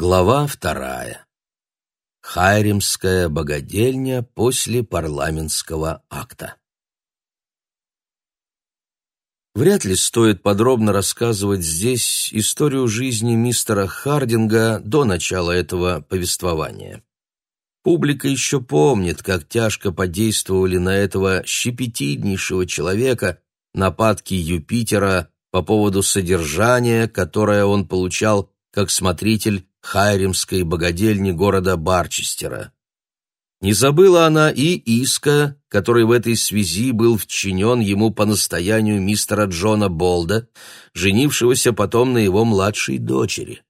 Глава вторая. Хайримская богадельня после парламентского акта. Вряд ли стоит подробно рассказывать здесь историю жизни мистера Хардинга до начала этого повествования. Публика еще помнит, как тяжко подействовали на этого щепетильнейшего человека нападки Юпитера по поводу содержания, которое он получал как смотритель хайримской богадельни города Барчестера. Не забыла она и иска, который в этой связи был вчинен ему по настоянию мистера Джона Болда, женившегося потом на его младшей дочери.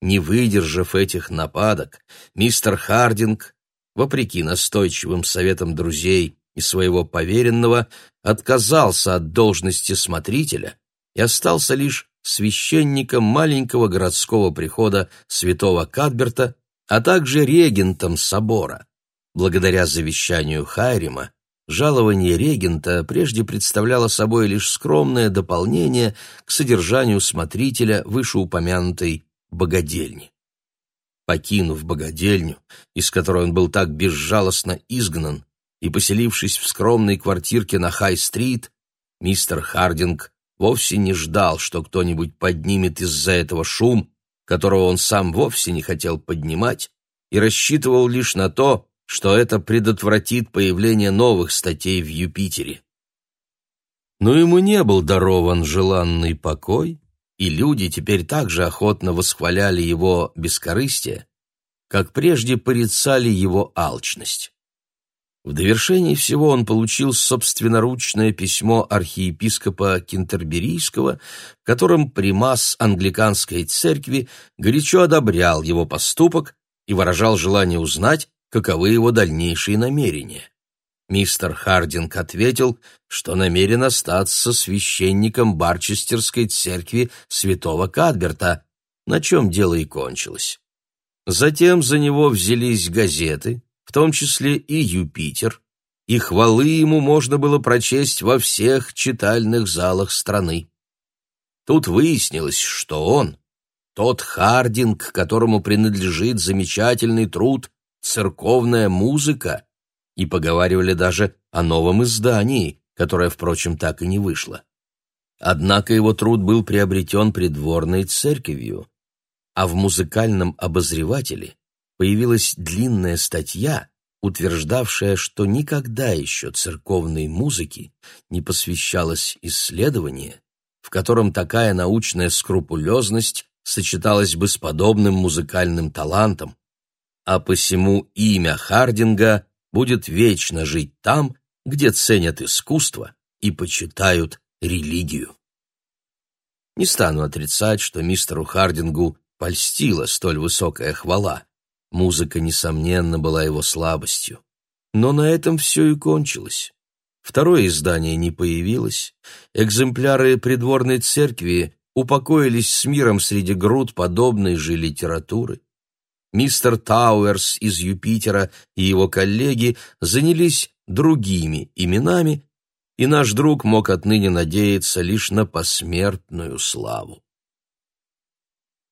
Не выдержав этих нападок, мистер Хардинг, вопреки настойчивым советам друзей и своего поверенного, отказался от должности смотрителя и остался лишь священником маленького городского прихода святого Кадберта, а также регентом собора. Благодаря завещанию Хайрима, жалование регента прежде представляло собой лишь скромное дополнение к содержанию смотрителя вышеупомянутой богадельни. Покинув богадельню, из которой он был так безжалостно изгнан, и поселившись в скромной квартирке на Хай-стрит, мистер Хардинг вовсе не ждал, что кто-нибудь поднимет из-за этого шум, которого он сам вовсе не хотел поднимать, и рассчитывал лишь на то, что это предотвратит появление новых статей в Юпитере. Но ему не был дарован желанный покой, и люди теперь так же охотно восхваляли его бескорыстие, как прежде порицали его алчность. В довершении всего он получил собственноручное письмо архиепископа Кентерберийского, в котором примас англиканской церкви горячо одобрял его поступок и выражал желание узнать, каковы его дальнейшие намерения. Мистер Хардинг ответил, что намерен остаться священником Барчестерской церкви святого Кадберта, на чем дело и кончилось. Затем за него взялись газеты, в том числе и Юпитер, и хвалы ему можно было прочесть во всех читальных залах страны. Тут выяснилось, что он, тот Хардинг, которому принадлежит замечательный труд «Церковная музыка», и поговаривали даже о новом издании, которое, впрочем, так и не вышло. Однако его труд был приобретен придворной церковью, а в музыкальном обозревателе появилась длинная статья, утверждавшая, что никогда еще церковной музыке не посвящалось исследование, в котором такая научная скрупулезность сочеталась бы с подобным музыкальным талантом, а посему имя Хардинга будет вечно жить там, где ценят искусство и почитают религию. Не стану отрицать, что мистеру Хардингу польстила столь высокая хвала. Музыка, несомненно, была его слабостью. Но на этом все и кончилось. Второе издание не появилось. Экземпляры придворной церкви упокоились с миром среди груд подобной же литературы. Мистер Тауэрс из Юпитера и его коллеги занялись другими именами, и наш друг мог отныне надеяться лишь на посмертную славу.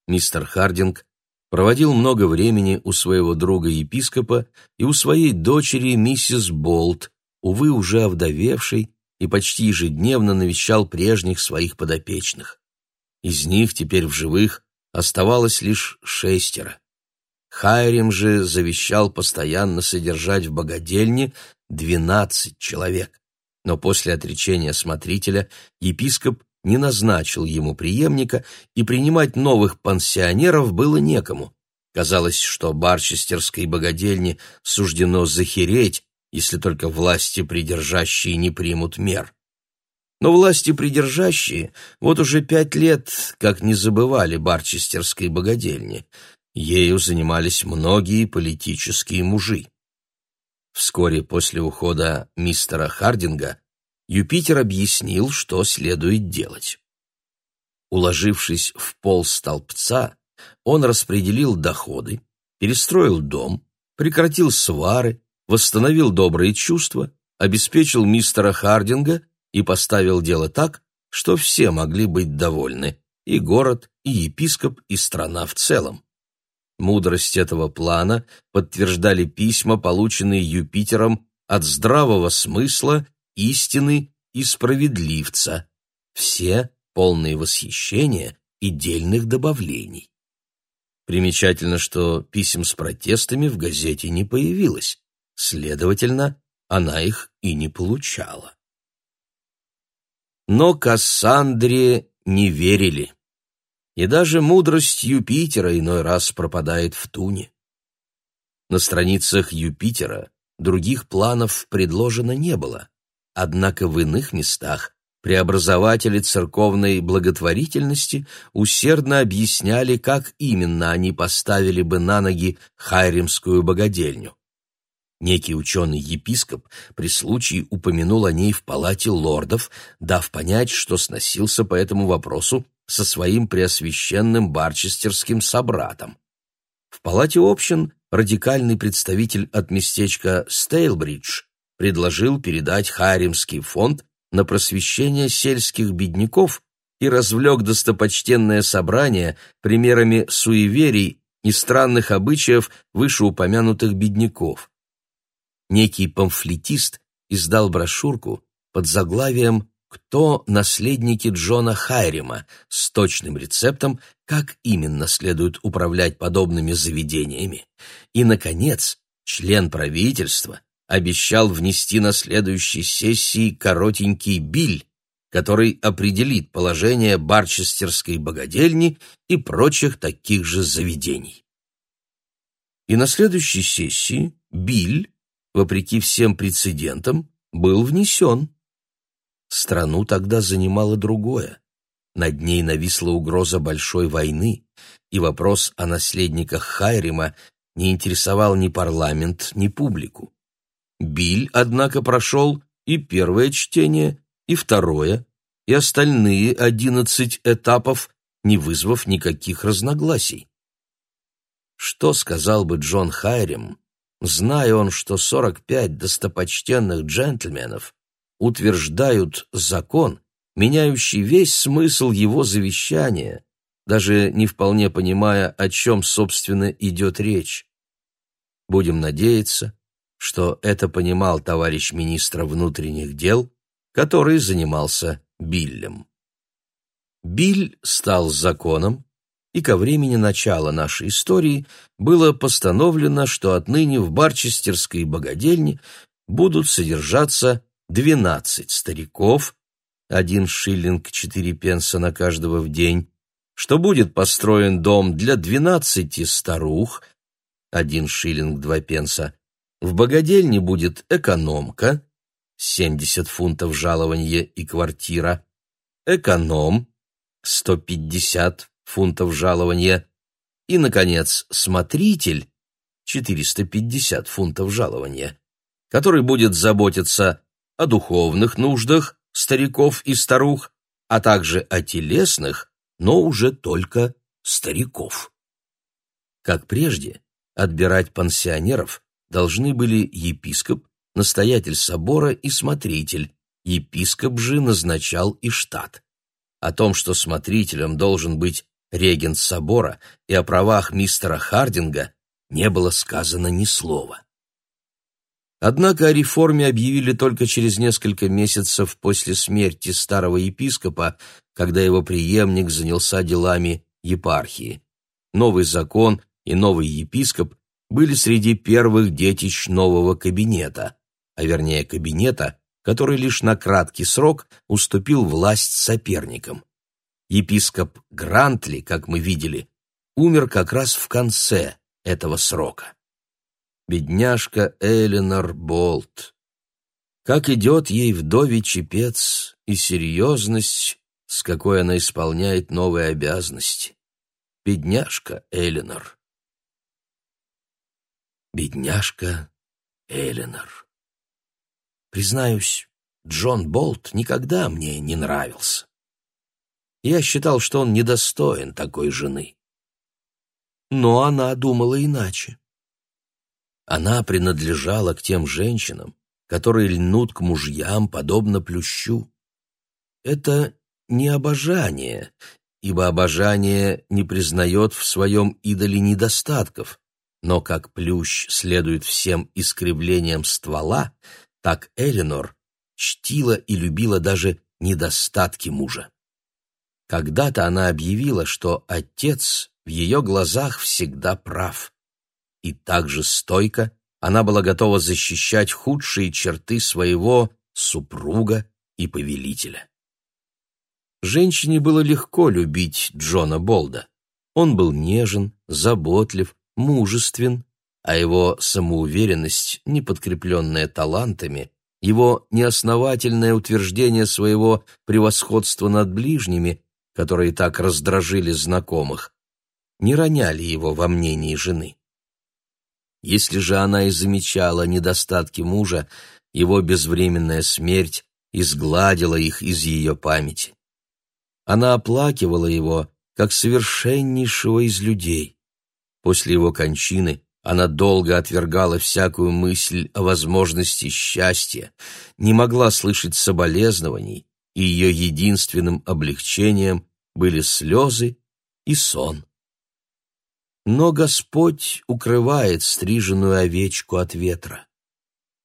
Мистер Хардинг проводил много времени у своего друга-епископа и у своей дочери миссис Болт, увы, уже овдовевшей, и почти ежедневно навещал прежних своих подопечных. Из них теперь в живых оставалось лишь шестеро. Хайрим же завещал постоянно содержать в богадельне двенадцать человек. Но после отречения смотрителя епископ не назначил ему преемника, и принимать новых пансионеров было некому. Казалось, что барчестерской богадельне суждено захереть, если только власти придержащие не примут мер. Но власти придержащие вот уже пять лет как не забывали барчестерской богадельни. Ею занимались многие политические мужи. Вскоре после ухода мистера Хардинга Юпитер объяснил, что следует делать. Уложившись в пол столбца, он распределил доходы, перестроил дом, прекратил свары, восстановил добрые чувства, обеспечил мистера Хардинга и поставил дело так, что все могли быть довольны, и город, и епископ, и страна в целом. Мудрость этого плана подтверждали письма, полученные Юпитером от здравого смысла, истины и справедливца, все полные восхищения и дельных добавлений. Примечательно, что писем с протестами в газете не появилось, следовательно, она их и не получала. Но Кассандре не верили. И даже мудрость Юпитера иной раз пропадает в туне. На страницах Юпитера других планов предложено не было, однако в иных местах преобразователи церковной благотворительности усердно объясняли, как именно они поставили бы на ноги хайримскую богадельню. Некий ученый-епископ при случае упомянул о ней в палате лордов, дав понять, что сносился по этому вопросу со своим преосвященным барчестерским собратом. В палате общин радикальный представитель от местечка Стейлбридж предложил передать Харимский фонд на просвещение сельских бедняков и развлек достопочтенное собрание примерами суеверий и странных обычаев вышеупомянутых бедняков. Некий памфлетист издал брошюрку под заглавием кто наследники Джона Хайрима с точным рецептом, как именно следует управлять подобными заведениями. И, наконец, член правительства обещал внести на следующей сессии коротенький биль, который определит положение барчестерской богадельни и прочих таких же заведений. И на следующей сессии биль, вопреки всем прецедентам, был внесен. Страну тогда занимало другое. Над ней нависла угроза большой войны, и вопрос о наследниках Хайрима не интересовал ни парламент, ни публику. Биль, однако, прошел и первое чтение, и второе, и остальные одиннадцать этапов, не вызвав никаких разногласий. Что сказал бы Джон Хайрим, зная он, что сорок пять достопочтенных джентльменов утверждают закон, меняющий весь смысл его завещания, даже не вполне понимая, о чем, собственно, идет речь. Будем надеяться, что это понимал товарищ министра внутренних дел, который занимался Биллем. Биль стал законом, и ко времени начала нашей истории было постановлено, что отныне в Барчестерской богадельне будут содержаться двенадцать стариков, один шиллинг четыре пенса на каждого в день, что будет построен дом для двенадцати старух, один шиллинг два пенса, в богадельне будет экономка, семьдесят фунтов жалования и квартира, эконом, сто пятьдесят фунтов жалования и, наконец, смотритель, четыреста пятьдесят фунтов жалования, который будет заботиться о духовных нуждах стариков и старух, а также о телесных, но уже только стариков. Как прежде, отбирать пансионеров должны были епископ, настоятель собора и смотритель, епископ же назначал и штат. О том, что смотрителем должен быть регент собора, и о правах мистера Хардинга не было сказано ни слова. Однако о реформе объявили только через несколько месяцев после смерти старого епископа, когда его преемник занялся делами епархии. Новый закон и новый епископ были среди первых детищ нового кабинета, а вернее кабинета, который лишь на краткий срок уступил власть соперникам. Епископ Грантли, как мы видели, умер как раз в конце этого срока бедняжка Эленор Болт. Как идет ей вдовий чепец и серьезность, с какой она исполняет новые обязанности. Бедняжка Эленор. Бедняжка Эленор. Признаюсь, Джон Болт никогда мне не нравился. Я считал, что он недостоин такой жены. Но она думала иначе. Она принадлежала к тем женщинам, которые льнут к мужьям, подобно плющу. Это не обожание, ибо обожание не признает в своем идоле недостатков, но как плющ следует всем искривлениям ствола, так Эленор чтила и любила даже недостатки мужа. Когда-то она объявила, что отец в ее глазах всегда прав. И так же стойко она была готова защищать худшие черты своего супруга и повелителя. Женщине было легко любить Джона Болда. Он был нежен, заботлив, мужествен, а его самоуверенность, не подкрепленная талантами, его неосновательное утверждение своего превосходства над ближними, которые так раздражили знакомых, не роняли его во мнении жены. Если же она и замечала недостатки мужа, его безвременная смерть изгладила их из ее памяти. Она оплакивала его, как совершеннейшего из людей. После его кончины она долго отвергала всякую мысль о возможности счастья, не могла слышать соболезнований, и ее единственным облегчением были слезы и сон. Но Господь укрывает стриженную овечку от ветра.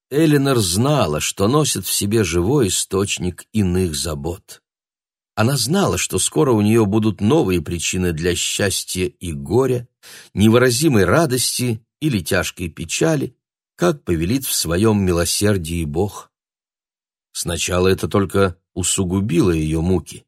Эленор знала, что носит в себе живой источник иных забот. Она знала, что скоро у нее будут новые причины для счастья и горя, невыразимой радости или тяжкой печали, как повелит в своем милосердии Бог. Сначала это только усугубило ее муки.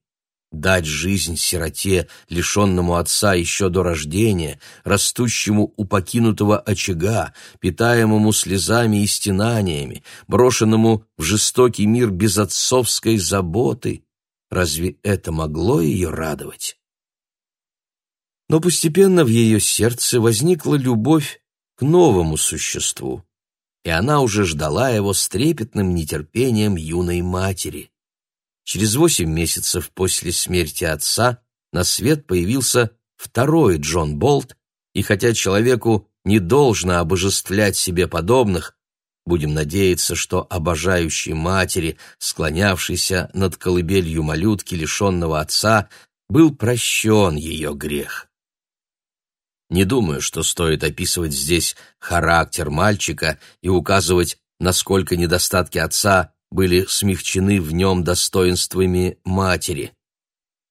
Дать жизнь сироте, лишенному отца еще до рождения, растущему у покинутого очага, питаемому слезами и стенаниями, брошенному в жестокий мир без отцовской заботы, Разве это могло ее радовать? Но постепенно в ее сердце возникла любовь к новому существу, и она уже ждала его с трепетным нетерпением юной матери. Через восемь месяцев после смерти отца на свет появился второй Джон Болт, и хотя человеку не должно обожествлять себе подобных, Будем надеяться, что обожающей матери, склонявшейся над колыбелью малютки, лишенного отца, был прощен ее грех. Не думаю, что стоит описывать здесь характер мальчика и указывать, насколько недостатки отца были смягчены в нем достоинствами матери.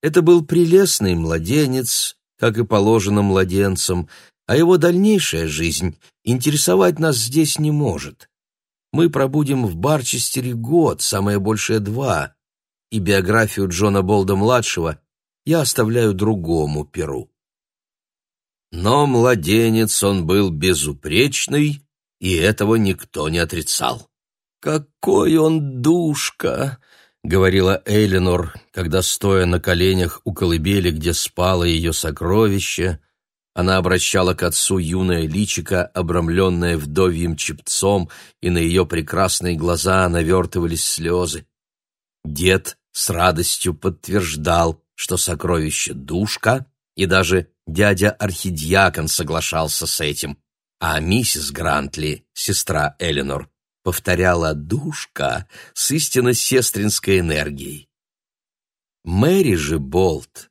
Это был прелестный младенец, как и положено младенцам, а его дальнейшая жизнь интересовать нас здесь не может мы пробудем в Барчестере год, самое большее два, и биографию Джона Болда-младшего я оставляю другому перу. Но младенец он был безупречный, и этого никто не отрицал. «Какой он душка!» — говорила Эйленор, когда, стоя на коленях у колыбели, где спало ее сокровище, она обращала к отцу юное личико, обрамленное вдовьим чепцом, и на ее прекрасные глаза навертывались слезы. Дед с радостью подтверждал, что сокровище душка, и даже дядя Архидиакон соглашался с этим, а миссис Грантли, сестра Эленор, повторяла «душка» с истинно сестринской энергией. Мэри же Болт,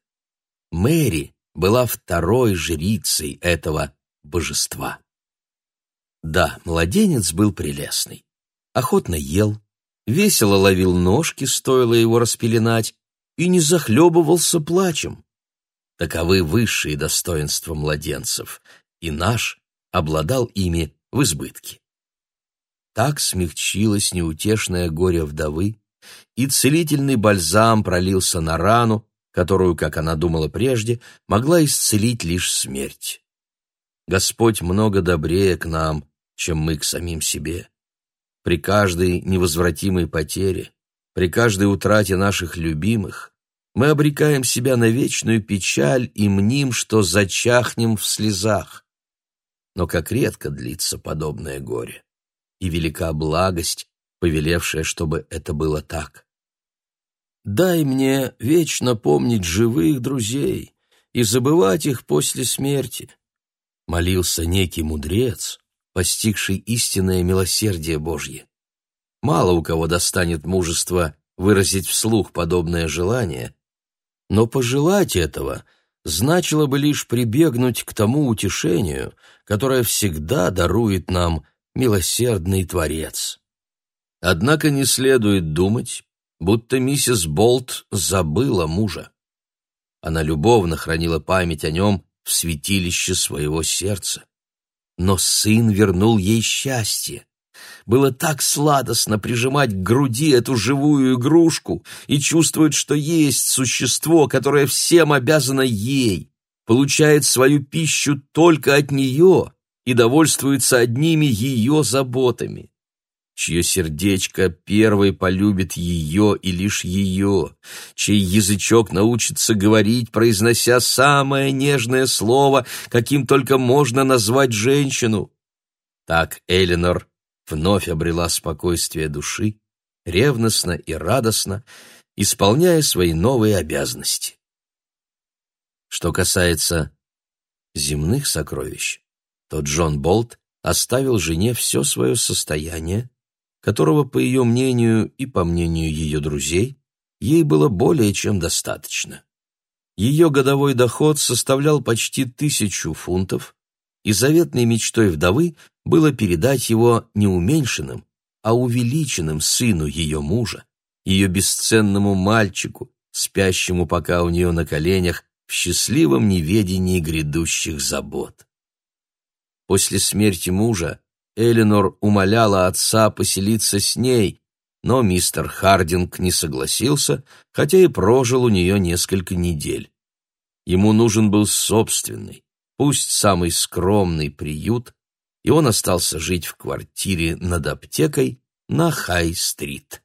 Мэри была второй жрицей этого божества. Да, младенец был прелестный. Охотно ел, весело ловил ножки, стоило его распеленать, и не захлебывался плачем. Таковы высшие достоинства младенцев, и наш обладал ими в избытке. Так смягчилось неутешное горе вдовы, и целительный бальзам пролился на рану, которую, как она думала прежде, могла исцелить лишь смерть. Господь много добрее к нам, чем мы к самим себе. При каждой невозвратимой потере, при каждой утрате наших любимых мы обрекаем себя на вечную печаль и мним, что зачахнем в слезах. Но как редко длится подобное горе, и велика благость, повелевшая, чтобы это было так. Дай мне вечно помнить живых друзей и забывать их после смерти. Молился некий мудрец, постигший истинное милосердие Божье. Мало у кого достанет мужества выразить вслух подобное желание, Но пожелать этого значило бы лишь прибегнуть к тому утешению, которое всегда дарует нам милосердный Творец. Однако не следует думать, будто миссис Болт забыла мужа. Она любовно хранила память о нем в святилище своего сердца. Но сын вернул ей счастье. Было так сладостно прижимать к груди эту живую игрушку и чувствовать, что есть существо, которое всем обязано ей, получает свою пищу только от нее и довольствуется одними ее заботами чье сердечко первой полюбит ее и лишь ее, чей язычок научится говорить, произнося самое нежное слово, каким только можно назвать женщину. Так Эленор вновь обрела спокойствие души, ревностно и радостно, исполняя свои новые обязанности. Что касается земных сокровищ, то Джон Болт оставил жене все свое состояние, которого, по ее мнению и по мнению ее друзей, ей было более чем достаточно. Ее годовой доход составлял почти тысячу фунтов, и заветной мечтой вдовы было передать его не уменьшенным, а увеличенным сыну ее мужа, ее бесценному мальчику, спящему пока у нее на коленях в счастливом неведении грядущих забот. После смерти мужа Эленор умоляла отца поселиться с ней, но мистер Хардинг не согласился, хотя и прожил у нее несколько недель. Ему нужен был собственный, пусть самый скромный приют, и он остался жить в квартире над аптекой на Хай-стрит.